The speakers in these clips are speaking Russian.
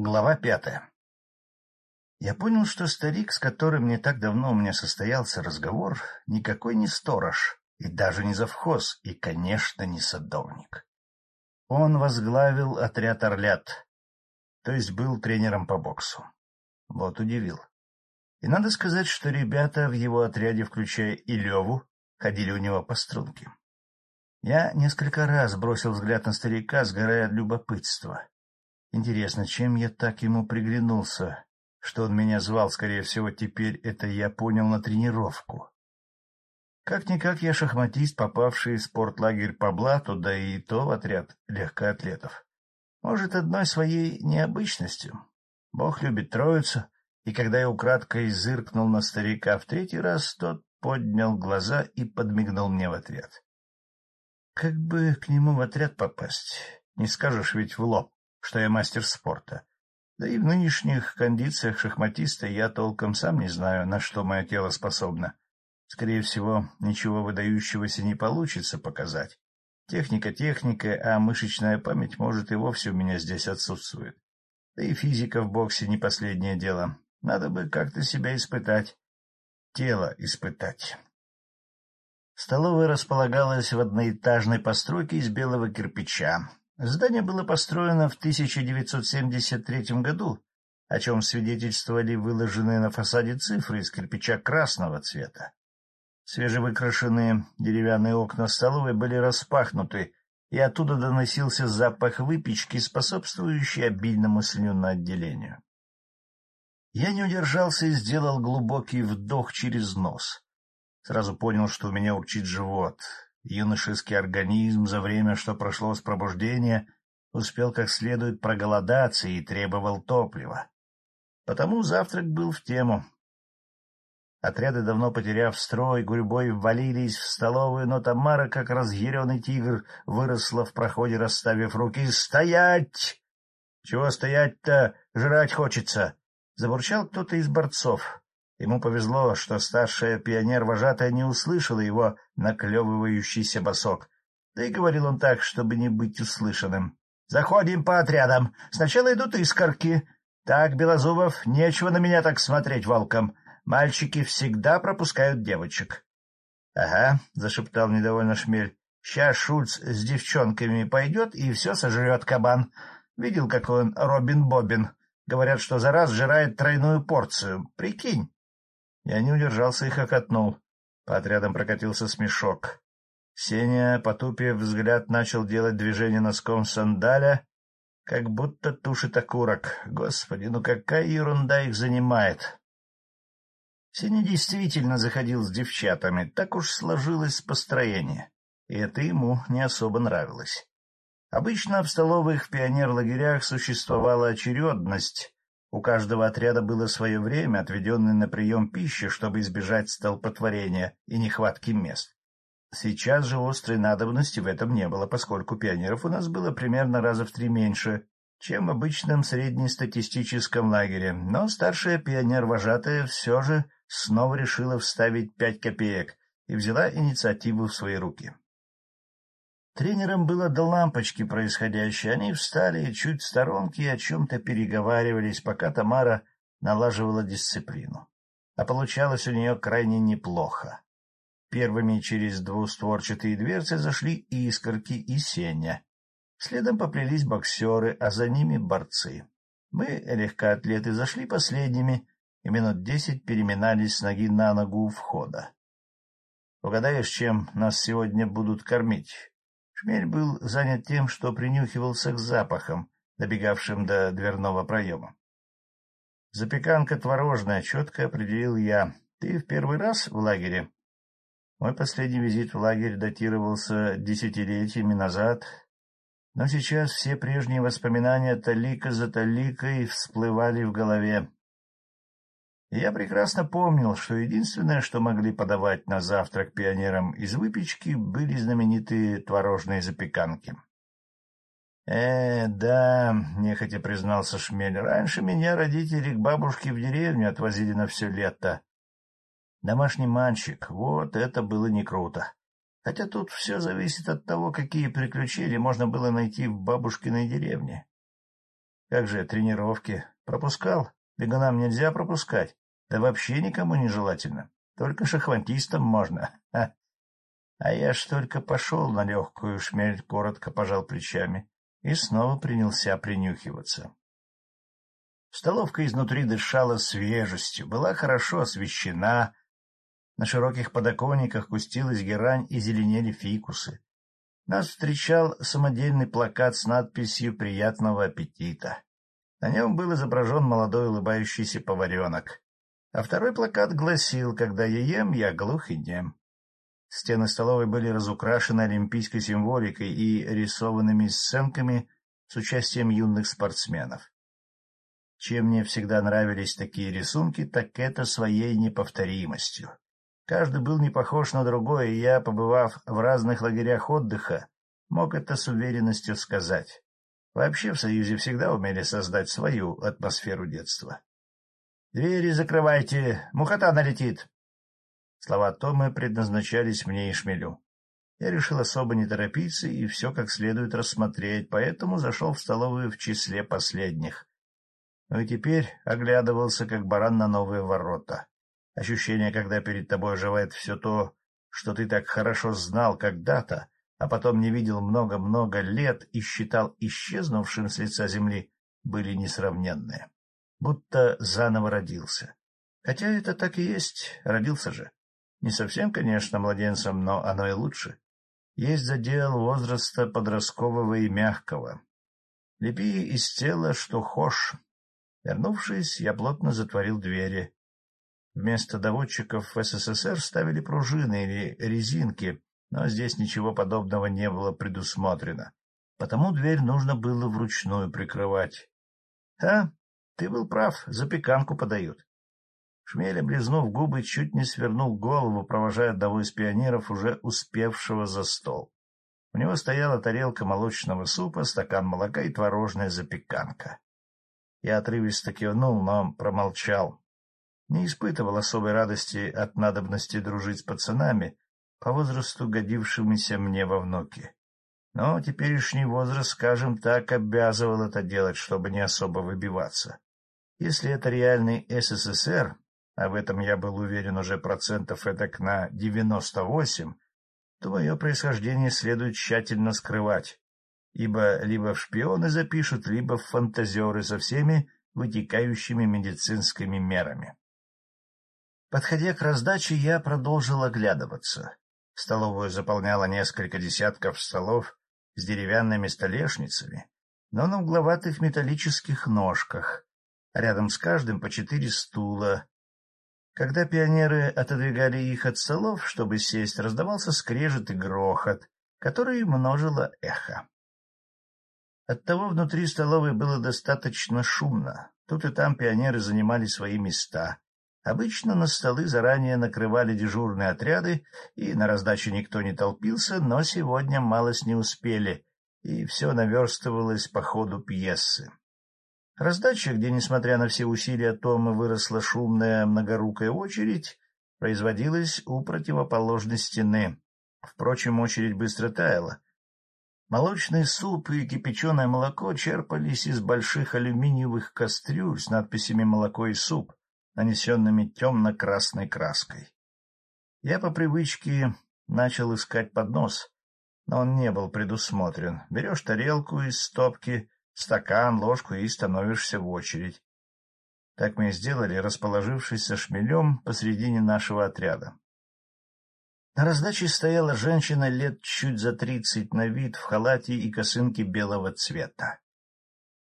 Глава пятая Я понял, что старик, с которым не так давно у меня состоялся разговор, никакой не сторож, и даже не завхоз, и, конечно, не садовник. Он возглавил отряд «Орлят», то есть был тренером по боксу. Вот удивил. И надо сказать, что ребята в его отряде, включая и Леву, ходили у него по струнке. Я несколько раз бросил взгляд на старика, сгорая от любопытства. Интересно, чем я так ему приглянулся, что он меня звал, скорее всего, теперь это я понял на тренировку. Как-никак я шахматист, попавший в спортлагерь по блату, да и то в отряд легкоатлетов. Может, одной своей необычностью. Бог любит троицу, и когда я украдкой зыркнул на старика в третий раз, тот поднял глаза и подмигнул мне в ответ. Как бы к нему в отряд попасть? Не скажешь ведь в лоб что я мастер спорта. Да и в нынешних кондициях шахматиста я толком сам не знаю, на что мое тело способно. Скорее всего, ничего выдающегося не получится показать. Техника техникой, а мышечная память, может, и вовсе у меня здесь отсутствует. Да и физика в боксе не последнее дело. Надо бы как-то себя испытать. Тело испытать. Столовая располагалась в одноэтажной постройке из белого кирпича, Здание было построено в 1973 году, о чем свидетельствовали выложенные на фасаде цифры из кирпича красного цвета. Свежевыкрашенные деревянные окна столовой были распахнуты, и оттуда доносился запах выпечки, способствующий обильному слюноотделению. Я не удержался и сделал глубокий вдох через нос. Сразу понял, что у меня урчит живот. Юношеский организм за время, что прошло с пробуждения, успел как следует проголодаться и требовал топлива. Потому завтрак был в тему. Отряды, давно потеряв строй, гурьбой ввалились в столовую, но Тамара, как разъяренный тигр, выросла в проходе, расставив руки. «Стоять! Чего стоять-то? Жрать хочется!» Забурчал кто-то из борцов. Ему повезло, что старшая пионер-вожатая не услышала его наклевывающийся босок. Да и говорил он так, чтобы не быть услышанным. — Заходим по отрядам. Сначала идут искорки. Так, Белозубов, нечего на меня так смотреть волком. Мальчики всегда пропускают девочек. — Ага, — зашептал недовольно Шмель. — Сейчас Шульц с девчонками пойдет и все сожрет кабан. Видел, как он Робин Бобин. Говорят, что за раз жирает тройную порцию. Прикинь. Я не удержался и хохотнул. По отрядам прокатился смешок. Сеня, потупив взгляд, начал делать движение носком сандаля, как будто тушит окурок. Господи, ну какая ерунда их занимает! Сеня действительно заходил с девчатами, так уж сложилось построение, и это ему не особо нравилось. Обычно в столовых пионер-лагерях существовала очередность, у каждого отряда было свое время, отведенное на прием пищи, чтобы избежать столпотворения и нехватки мест. Сейчас же острой надобности в этом не было, поскольку пионеров у нас было примерно раза в три меньше, чем в обычном среднестатистическом лагере, но старшая пионер-вожатая все же снова решила вставить пять копеек и взяла инициативу в свои руки. Тренерам было до лампочки происходящее. Они встали чуть в сторонке и о чем-то переговаривались, пока Тамара налаживала дисциплину. А получалось у нее крайне неплохо. Первыми через двустворчатые дверцы зашли искорки и сеня. Следом поплелись боксеры, а за ними борцы. Мы, легкоатлеты, зашли последними и минут десять переминались с ноги на ногу у входа. — Угадаешь, чем нас сегодня будут кормить? Шмель был занят тем, что принюхивался к запахам, добегавшим до дверного проема. — Запеканка творожная, четко определил я. Ты в первый раз в лагере? Мой последний визит в лагерь датировался десятилетиями назад, но сейчас все прежние воспоминания талика за таликой всплывали в голове я прекрасно помнил, что единственное, что могли подавать на завтрак пионерам из выпечки, были знаменитые творожные запеканки. — Э, да, — нехотя признался Шмель, — раньше меня родители к бабушке в деревню отвозили на все лето. Домашний мальчик, вот это было не круто. Хотя тут все зависит от того, какие приключения можно было найти в бабушкиной деревне. Как же тренировки? Пропускал? Бегунам нельзя пропускать. Да вообще никому не желательно. Только шахвантистам можно. А я ж только пошел на легкую шмель, коротко пожал плечами и снова принялся принюхиваться. Столовка изнутри дышала свежестью, была хорошо освещена. На широких подоконниках кустилась герань и зеленели фикусы. Нас встречал самодельный плакат с надписью «Приятного аппетита». На нем был изображен молодой улыбающийся поваренок. А второй плакат гласил «Когда я ем, я глух и нем». Стены столовой были разукрашены олимпийской символикой и рисованными сценками с участием юных спортсменов. Чем мне всегда нравились такие рисунки, так это своей неповторимостью. Каждый был не похож на другой, и я, побывав в разных лагерях отдыха, мог это с уверенностью сказать. Вообще в Союзе всегда умели создать свою атмосферу детства. — Двери закрывайте, мухота налетит! Слова Томы предназначались мне и шмелю. Я решил особо не торопиться и все как следует рассмотреть, поэтому зашел в столовую в числе последних. Ну и теперь оглядывался, как баран на новые ворота. Ощущение, когда перед тобой оживает все то, что ты так хорошо знал когда-то, а потом не видел много-много лет и считал исчезнувшим с лица земли, были несравненные. Будто заново родился. Хотя это так и есть, родился же. Не совсем, конечно, младенцем, но оно и лучше. Есть задел возраста подросткового и мягкого. Лепи из тела, что хошь. Вернувшись, я плотно затворил двери. Вместо доводчиков в СССР ставили пружины или резинки, но здесь ничего подобного не было предусмотрено, потому дверь нужно было вручную прикрывать. — А, ты был прав, запеканку подают. Шмель, облизнув губы, чуть не свернул голову, провожая одного из пионеров, уже успевшего за стол. У него стояла тарелка молочного супа, стакан молока и творожная запеканка. Я отрывисто кивнул, но промолчал не испытывал особой радости от надобности дружить с пацанами, по возрасту годившимися мне во внуки. Но теперешний возраст, скажем так, обязывал это делать, чтобы не особо выбиваться. Если это реальный СССР, а в этом я был уверен уже процентов эдак на девяносто восемь, то мое происхождение следует тщательно скрывать, ибо либо в шпионы запишут, либо в фантазеры со всеми вытекающими медицинскими мерами. Подходя к раздаче, я продолжил оглядываться. Столовую заполняло несколько десятков столов с деревянными столешницами, но на угловатых металлических ножках, рядом с каждым по четыре стула. Когда пионеры отодвигали их от столов, чтобы сесть, раздавался скрежет и грохот, который множило эхо. Оттого внутри столовой было достаточно шумно. Тут и там пионеры занимали свои места, Обычно на столы заранее накрывали дежурные отряды, и на раздаче никто не толпился, но сегодня малость не успели, и все наверстывалось по ходу пьесы. Раздача, где, несмотря на все усилия Тома, выросла шумная многорукая очередь, производилась у противоположной стены. Впрочем, очередь быстро таяла. Молочный суп и кипяченое молоко черпались из больших алюминиевых кастрюль с надписями «молоко и суп», нанесенными темно-красной краской. Я по привычке начал искать поднос, но он не был предусмотрен. Берешь тарелку из стопки, стакан, ложку и становишься в очередь. Так мы и сделали, расположившись со шмелем посредине нашего отряда. На раздаче стояла женщина лет чуть за тридцать на вид в халате и косынке белого цвета.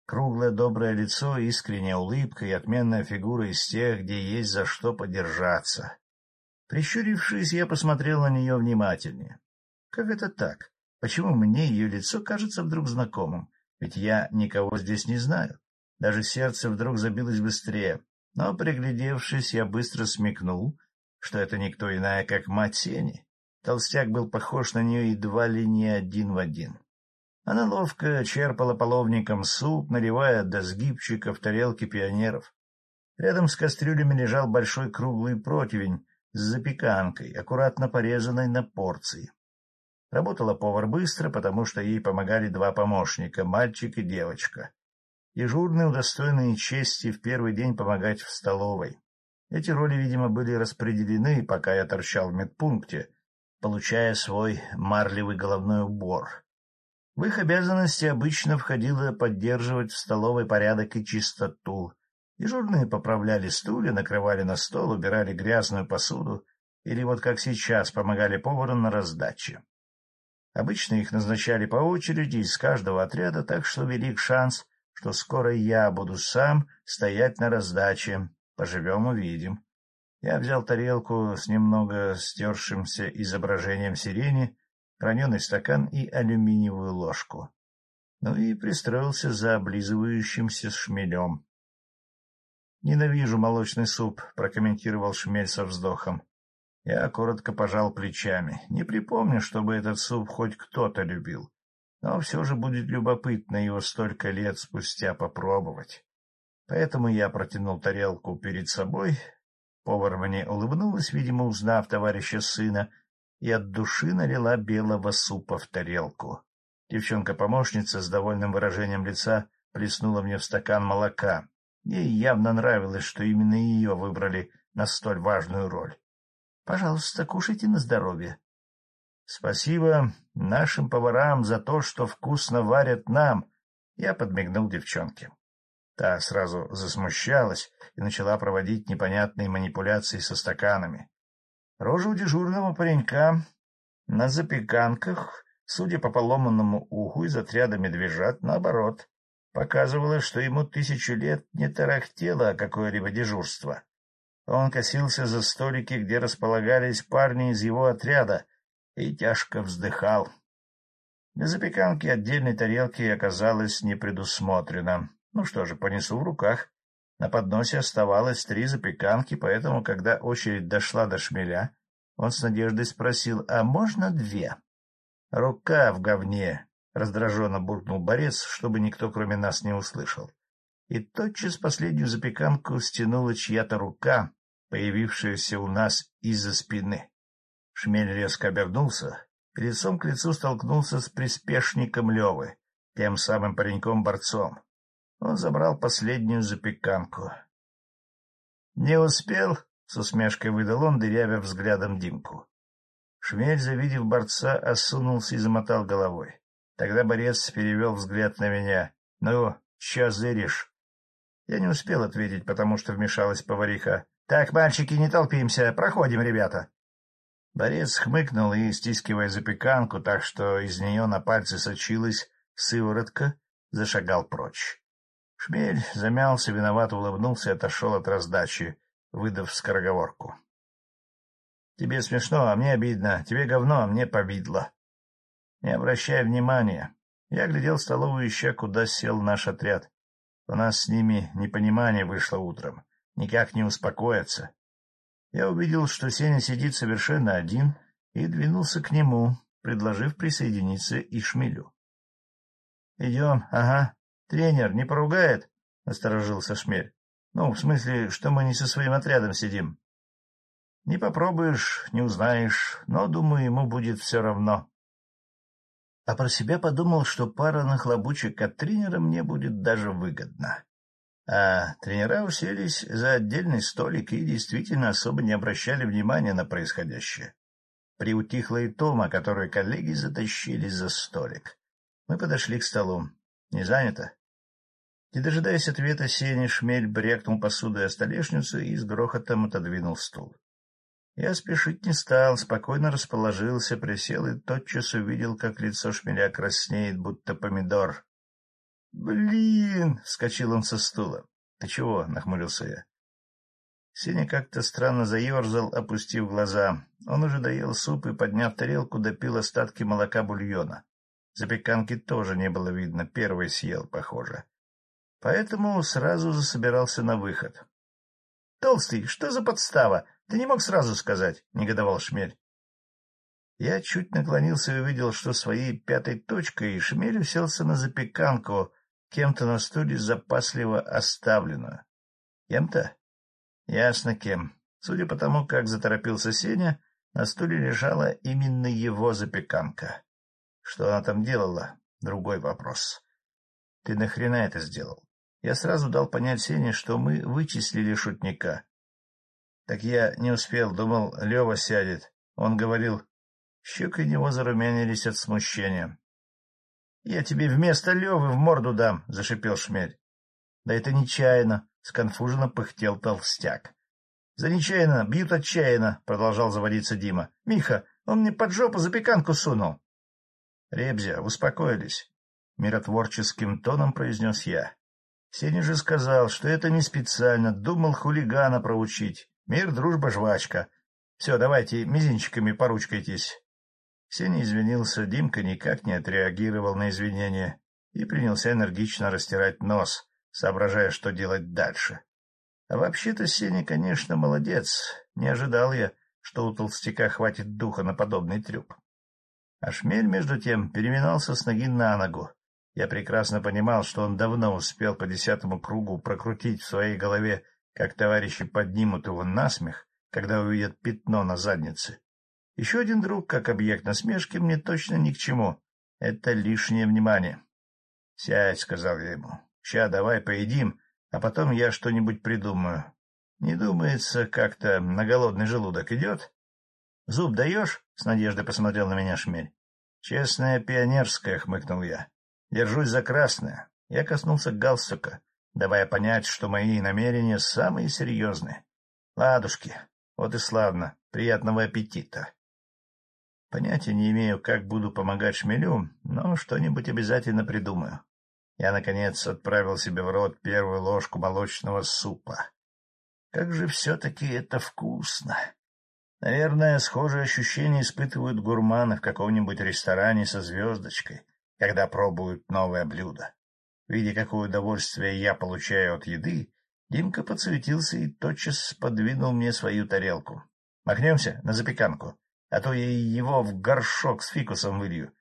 Круглое доброе лицо, искренняя улыбка и отменная фигура из тех, где есть за что подержаться. Прищурившись, я посмотрел на нее внимательнее. Как это так? Почему мне ее лицо кажется вдруг знакомым? Ведь я никого здесь не знаю. Даже сердце вдруг забилось быстрее. Но, приглядевшись, я быстро смекнул, что это никто иная, как мать Сени. Толстяк был похож на нее едва ли не один в один. Она ловко черпала половником суп, наливая до сгибчика в тарелки пионеров. Рядом с кастрюлями лежал большой круглый противень с запеканкой, аккуратно порезанной на порции. Работала повар быстро, потому что ей помогали два помощника — мальчик и девочка. Дежурные, удостоенные чести, в первый день помогать в столовой. Эти роли, видимо, были распределены, пока я торчал в медпункте, получая свой марлевый головной убор. В их обязанности обычно входило поддерживать в столовой порядок и чистоту. Дежурные поправляли стулья, накрывали на стол, убирали грязную посуду или вот как сейчас помогали повару на раздаче. Обычно их назначали по очереди из каждого отряда, так что велик шанс, что скоро я буду сам стоять на раздаче. Поживем — увидим. Я взял тарелку с немного стершимся изображением сирени, граненый стакан и алюминиевую ложку. Ну и пристроился за облизывающимся шмелем. — Ненавижу молочный суп, — прокомментировал шмель со вздохом. Я коротко пожал плечами. Не припомню, чтобы этот суп хоть кто-то любил. Но все же будет любопытно его столько лет спустя попробовать. Поэтому я протянул тарелку перед собой. Повар мне улыбнулась, видимо, узнав товарища сына, и от души налила белого супа в тарелку. Девчонка-помощница с довольным выражением лица плеснула мне в стакан молока. Ей явно нравилось, что именно ее выбрали на столь важную роль. Пожалуйста, кушайте на здоровье. Спасибо нашим поварам за то, что вкусно варят нам. Я подмигнул девчонке. Та сразу засмущалась и начала проводить непонятные манипуляции со стаканами. Рожа у дежурного паренька на запеканках, судя по поломанному уху из отряда медвежат, наоборот, показывала, что ему тысячу лет не тарахтело какое-либо дежурство. Он косился за столики, где располагались парни из его отряда, и тяжко вздыхал. Для запеканки отдельной тарелки оказалось не предусмотрено. Ну что же, понесу в руках. На подносе оставалось три запеканки, поэтому, когда очередь дошла до шмеля, он с надеждой спросил, а можно две? — Рука в говне! — раздраженно буркнул борец, чтобы никто, кроме нас, не услышал. И тотчас последнюю запеканку стянула чья-то рука, появившаяся у нас из-за спины. Шмель резко обернулся и лицом к лицу столкнулся с приспешником Левы, тем самым пареньком-борцом. Он забрал последнюю запеканку. — Не успел? — с усмешкой выдал он, дырявя взглядом Димку. Шмель, завидев борца, осунулся и замотал головой. Тогда борец перевел взгляд на меня. — Ну, чё зыришь? Я не успел ответить, потому что вмешалась повариха. Так, мальчики, не толпимся. Проходим, ребята. Борец хмыкнул и, стискивая запеканку так, что из нее на пальце сочилась сыворотка, зашагал прочь. Шмель замялся, виновато улыбнулся и отошел от раздачи, выдав скороговорку. — Тебе смешно, а мне обидно. Тебе говно, а мне побидло. Не обращай внимания. Я глядел столовую, ища, куда сел наш отряд. У нас с ними непонимание вышло утром никак не успокоятся. Я увидел, что Сеня сидит совершенно один, и двинулся к нему, предложив присоединиться и Шмелю. — Идем, ага. Тренер не поругает? — насторожился Шмель. — Ну, в смысле, что мы не со своим отрядом сидим. — Не попробуешь, не узнаешь, но, думаю, ему будет все равно. А про себя подумал, что пара нахлобучек от тренера мне будет даже выгодна. А тренера уселись за отдельный столик и действительно особо не обращали внимания на происходящее. Приутихла и Тома, которую коллеги затащили за столик. Мы подошли к столу. Не занято? Не дожидаясь ответа, Сеня Шмель брякнул посудой о столешницу и с грохотом отодвинул стул. Я спешить не стал, спокойно расположился, присел и тотчас увидел, как лицо Шмеля краснеет, будто помидор. «Блин!» — вскочил он со стула. «Ты чего?» — нахмурился я. Сеня как-то странно заерзал, опустив глаза. Он уже доел суп и, подняв тарелку, допил остатки молока бульона. Запеканки тоже не было видно, первый съел, похоже. Поэтому сразу засобирался на выход. — Толстый, что за подстава? Ты не мог сразу сказать? — негодовал Шмель. Я чуть наклонился и увидел, что своей пятой точкой Шмель уселся на запеканку, кем-то на стуле запасливо оставленную. Кем-то? Ясно, кем. Судя по тому, как заторопился Сеня, на стуле лежала именно его запеканка. Что она там делала? Другой вопрос. Ты нахрена это сделал? Я сразу дал понять Сене, что мы вычислили шутника. Так я не успел, думал, Лева сядет. Он говорил, щеки него зарумянились от смущения. — Я тебе вместо Левы в морду дам, — зашипел Шмель. — Да это нечаянно, — сконфуженно пыхтел толстяк. — За нечаянно, бьют отчаянно, — продолжал заводиться Дима. — Миха, он мне под жопу запеканку сунул. — Ребзя, успокоились, — миротворческим тоном произнес я. Сеня же сказал, что это не специально, думал хулигана проучить. Мир, дружба, жвачка. Все, давайте мизинчиками поручкайтесь. Сеня извинился, Димка никак не отреагировал на извинения и принялся энергично растирать нос, соображая, что делать дальше. А вообще-то Сеня, конечно, молодец. Не ожидал я, что у толстяка хватит духа на подобный трюк. А шмель, между тем, переминался с ноги на ногу. Я прекрасно понимал, что он давно успел по десятому кругу прокрутить в своей голове, как товарищи поднимут его насмех, когда увидят пятно на заднице, еще один друг, как объект насмешки, мне точно ни к чему. Это лишнее внимание. — Сядь, — сказал я ему. — Ща давай поедим, а потом я что-нибудь придумаю. Не думается, как-то на голодный желудок идет? — Зуб даешь? — с надеждой посмотрел на меня Шмель. — Честная пионерская, — хмыкнул я. — Держусь за красное. Я коснулся галстука, давая понять, что мои намерения самые серьезные. Ладушки, вот и славно. Приятного аппетита. Понятия не имею, как буду помогать шмелю, но что-нибудь обязательно придумаю. Я, наконец, отправил себе в рот первую ложку молочного супа. Как же все-таки это вкусно! Наверное, схожие ощущения испытывают гурманы в каком-нибудь ресторане со звездочкой, когда пробуют новое блюдо. Видя, какое удовольствие я получаю от еды, Димка подсуетился и тотчас подвинул мне свою тарелку. — Махнемся на запеканку а то я его в горшок с фикусом вылью.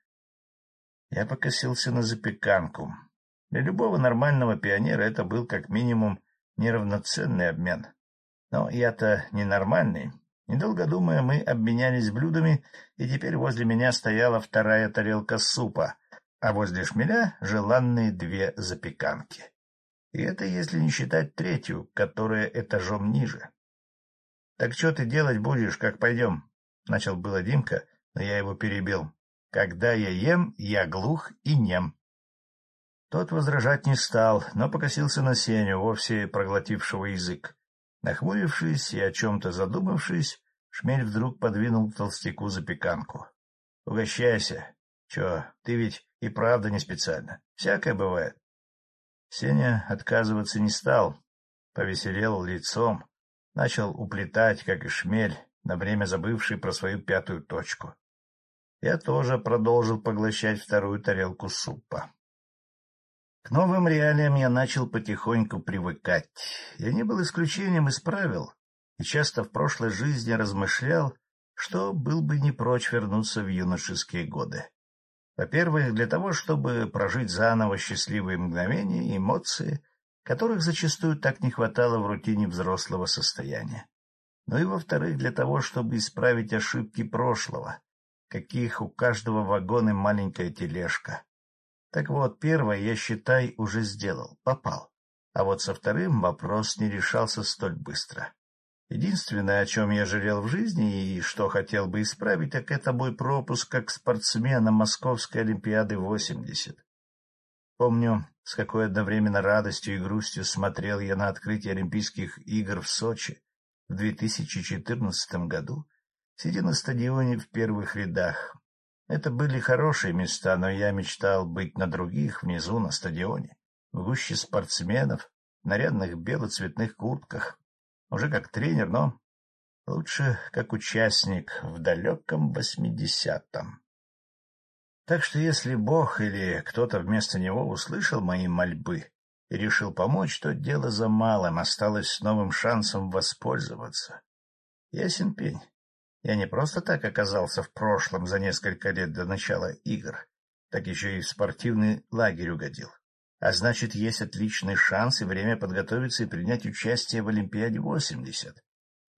Я покосился на запеканку. Для любого нормального пионера это был как минимум неравноценный обмен. Но я-то ненормальный. Недолго думая, мы обменялись блюдами, и теперь возле меня стояла вторая тарелка супа, а возле шмеля — желанные две запеканки. И это если не считать третью, которая этажом ниже. — Так что ты делать будешь, как пойдем? Начал было Димка, но я его перебил. Когда я ем, я глух и нем. Тот возражать не стал, но покосился на Сеню, вовсе проглотившего язык. Нахмурившись и о чем-то задумавшись, Шмель вдруг подвинул толстяку запеканку. — Угощайся. Че, ты ведь и правда не специально. Всякое бывает. Сеня отказываться не стал, повеселел лицом, начал уплетать, как и шмель, на время забывший про свою пятую точку. Я тоже продолжил поглощать вторую тарелку супа. К новым реалиям я начал потихоньку привыкать. Я не был исключением из правил и часто в прошлой жизни размышлял, что был бы не прочь вернуться в юношеские годы. Во-первых, для того, чтобы прожить заново счастливые мгновения и эмоции, которых зачастую так не хватало в рутине взрослого состояния но и, во-вторых, для того, чтобы исправить ошибки прошлого, каких у каждого вагона маленькая тележка. Так вот, первое, я, считай, уже сделал, попал. А вот со вторым вопрос не решался столь быстро. Единственное, о чем я жалел в жизни и что хотел бы исправить, так это мой пропуск как спортсмена Московской Олимпиады 80. Помню, с какой одновременно радостью и грустью смотрел я на открытие Олимпийских игр в Сочи, в 2014 году, сидя на стадионе в первых рядах. Это были хорошие места, но я мечтал быть на других, внизу, на стадионе, в гуще спортсменов, в нарядных белоцветных куртках. Уже как тренер, но лучше как участник в далеком восьмидесятом. Так что если Бог или кто-то вместо него услышал мои мольбы, и решил помочь, то дело за малым, осталось с новым шансом воспользоваться. Ясен пень. Я не просто так оказался в прошлом за несколько лет до начала игр, так еще и в спортивный лагерь угодил. А значит, есть отличный шанс и время подготовиться и принять участие в Олимпиаде-80.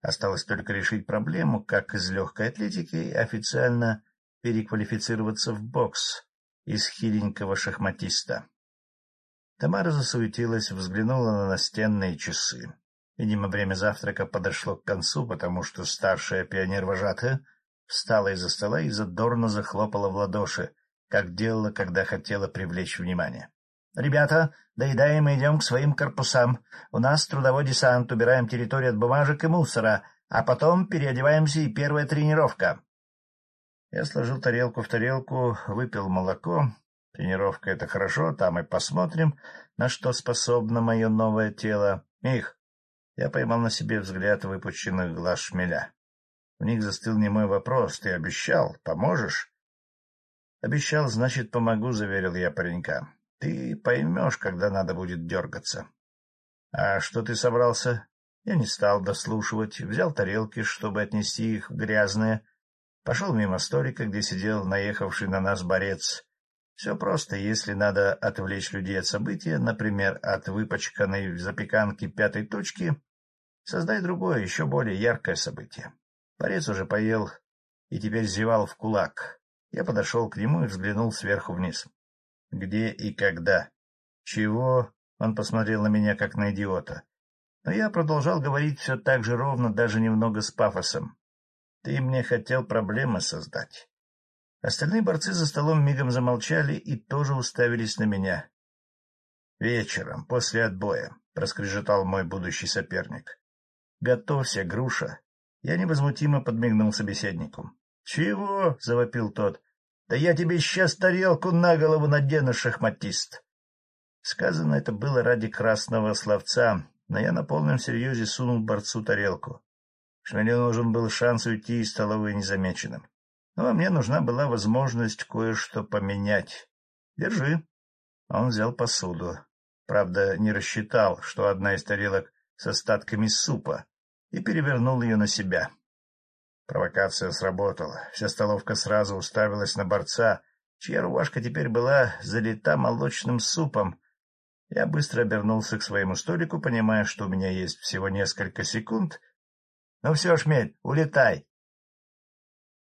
Осталось только решить проблему, как из легкой атлетики официально переквалифицироваться в бокс из хиленького шахматиста. Тамара засуетилась, взглянула на настенные часы. Видимо, время завтрака подошло к концу, потому что старшая пионер-вожатая встала из-за стола и задорно захлопала в ладоши, как делала, когда хотела привлечь внимание. — Ребята, доедаем и идем к своим корпусам. У нас трудовой десант, убираем территорию от бумажек и мусора, а потом переодеваемся и первая тренировка. Я сложил тарелку в тарелку, выпил молоко. Тренировка — это хорошо, там и посмотрим, на что способно мое новое тело. Мих, я поймал на себе взгляд выпущенных глаз шмеля. В них застыл немой вопрос. Ты обещал? Поможешь? Обещал, значит, помогу, — заверил я паренька. Ты поймешь, когда надо будет дергаться. А что ты собрался? Я не стал дослушивать, взял тарелки, чтобы отнести их в грязное, пошел мимо столика, где сидел наехавший на нас борец. Все просто, если надо отвлечь людей от события, например, от выпачканной в запеканке пятой точки, создай другое, еще более яркое событие. Борец уже поел и теперь зевал в кулак. Я подошел к нему и взглянул сверху вниз. Где и когда? Чего? Он посмотрел на меня, как на идиота. Но я продолжал говорить все так же ровно, даже немного с пафосом. Ты мне хотел проблемы создать. Остальные борцы за столом мигом замолчали и тоже уставились на меня. — Вечером, после отбоя, — проскрежетал мой будущий соперник. — Готовься, груша. Я невозмутимо подмигнул собеседнику. — Чего? — завопил тот. — Да я тебе сейчас тарелку на голову надену, шахматист. Сказано это было ради красного словца, но я на полном серьезе сунул борцу тарелку. Шмелю нужен был шанс уйти из столовой незамеченным. Ну, а мне нужна была возможность кое-что поменять. Держи. Он взял посуду. Правда, не рассчитал, что одна из тарелок с остатками супа, и перевернул ее на себя. Провокация сработала. Вся столовка сразу уставилась на борца, чья рубашка теперь была залита молочным супом, я быстро обернулся к своему столику, понимая, что у меня есть всего несколько секунд. — Ну все, Шмель, улетай.